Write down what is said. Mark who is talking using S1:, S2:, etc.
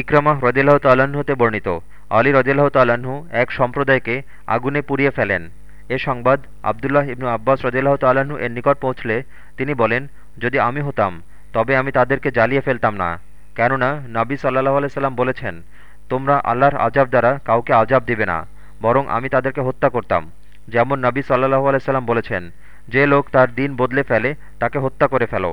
S1: ইকরামা রদিল্লাহ তাল্লাহ্ন হতে বর্ণিত। আলী রদিল্লাহ তাল্লাহ্ন এক সম্প্রদায়কে আগুনে পুড়িয়ে ফেলেন। এ সংবাদ আবদুল্লাহ ইবনু আব্বাস রদিল্লাহ তাল্লাহ্ন এর নিকট পৌঁছলে তিনি বলেন, যদি আমি হতাম, তবে আমি তাদেরকে জ্বালিয়ে ফেলতাম না। কেননা নাবি সাল্লাহ আলাইসাল্লাম বলেছেন, তোমরা আল্লাহর আজাব দ্বারা কাউকে আজাব দিবে না, বরং আমি তাদেরকে হত্যা করতাম। যেমন নবী সাল্লাহ আলাইসাল্লাম বলেছেন, যে লোক তার দিন বদলে ফেলে, তাকে হত্যা করে ফেলো।